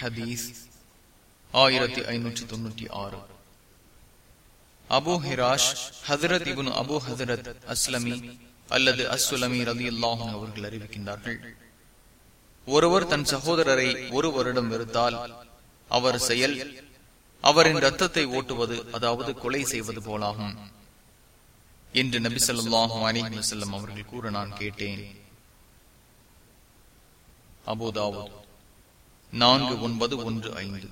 ஹதீஸ் ஆயிரத்தி ஐநூற்றி தொன்னூற்றி ஆறு. அபு ஹிராஷ் ஹசரத் இபுன் அபு ஹசரத் அஸ்லமி அல்லது அஸ்வலமி ரதி அல்லாஹும் அவர்கள் அறிவிக்கின்றார்கள். ஒருவர் தன் சகோதரரை ஒரு வருடம் வெறுத்தால் அவர் செயல் அவரின் ரத்தத்தை ஓட்டுவது அதாவது கொலை செய்வது போலாகும் என்று நபி சொல்லாஹும் அலிஹி வசல்லம் அவர்கள் கூற நான் கேட்டேன். அபோதாவோ நான்கு ஒன்பது ஒன்று ஐந்து.